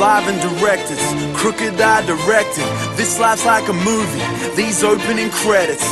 live and directed, crooked eye directed. This life's like a movie, these opening credits.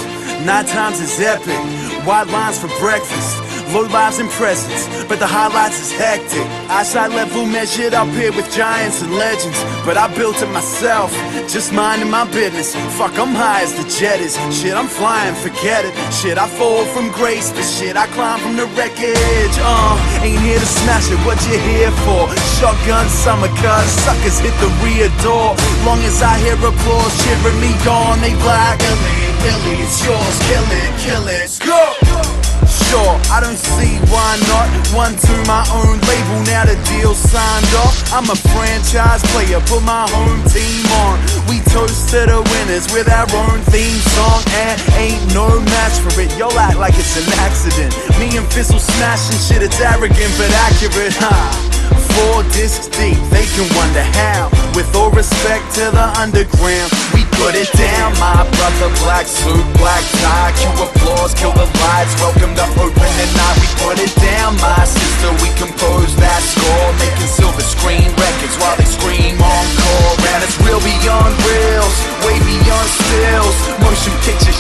Night times is epic, white lines for breakfast. Low lives and presents, but the highlights is hectic. Eyesight level measured up here with giants and legends. But I built it myself, just minding my business. Fuck, I'm high as the jet is. Shit, I'm flying, forget it. Shit, I fall from grace, but shit, I climb from the wreckage. Uh, ain't here to smash it, what you here for? Shotgun summer, cuz suckers hit the rear door. Long as I hear applause, cheering me on, they black. Illy, illy, it's yours, kill it, kill it. Go! Sure, I don't see why not. One to my own label, now the deal signed off. I'm a franchise player, put my home team on. We toast to the winners with our own theme song, and ain't no match for it. Y'all act like it's an accident. Me and Fizzle smashing shit, it's arrogant but accurate, huh? Four discs deep, they can wonder how. With all respect to the underground, put it down. My brother, black suit, black tie, cue applause, kill the lights. Welcome to opening night. We put it down, my sister. We compose that score, making silver screen records while they scream encore. And it's real beyond reels, way beyond stills. Motion picture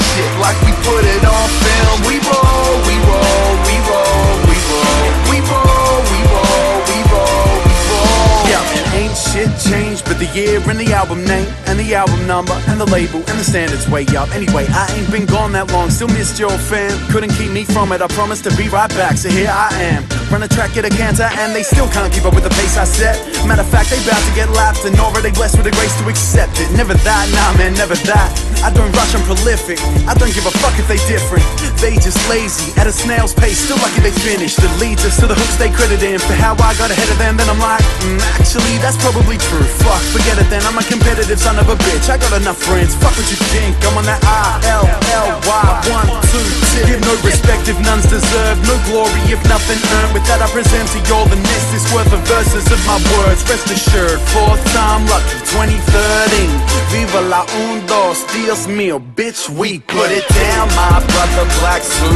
but the year and the album name and the album number and the label and the standards way up. Anyway, I ain't been gone that long, still missed your fam. Couldn't keep me from it. I promised to be right back, so here I am. Run a track at a canter, and they still can't keep up with the pace I set. Matter of fact, they bout to get lapped, and already blessed with the grace to accept it. Never that, nah man, never that. I don't rush, I'm prolific. I don't give a fuck if they different. They just lazy, at a snail's pace, still lucky they finished. That leads us to the hooks they credit in for how I got ahead of them. Then I'm like, mm, actually, that's probably true. Fuck, forget it then. I'm a competitive son of a bitch. I got enough friends. Fuck what you think. I'm on that I L L Y one two. Give no respect if none's deserved. No glory if nothing earned. With that, I present to y'all the next is worth of verses of my words. Rest assured, fourth time lucky, 2013. Viva la un dos dios mío, bitch. We put it down, my brother. Black suit,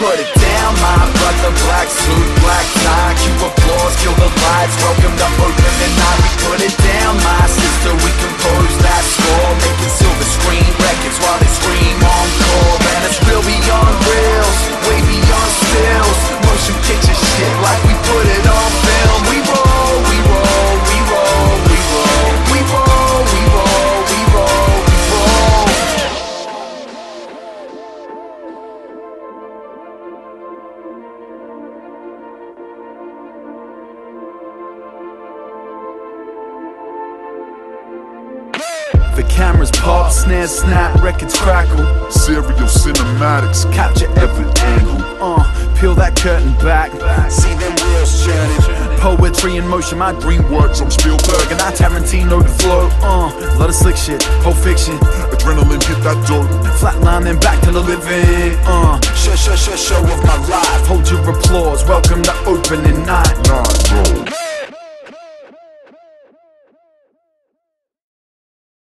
put it down, my brother. Black suit, black tie, cue applause, kill the lights. Welcome to opening night. We put it down, The cameras pop, snares snap, records crackle. Serial cinematics, Capture every angle. Uh, peel that curtain back. See them wheels churning. Poetry in motion, my dream works on Spielberg, and I Tarantino the flow. Uh, lot of slick shit, whole fiction. adrenaline hit that dope. Flatline then back to the living. Uh, show, show, show, show of my life. Hold your applause. Welcome to opening night. Nah,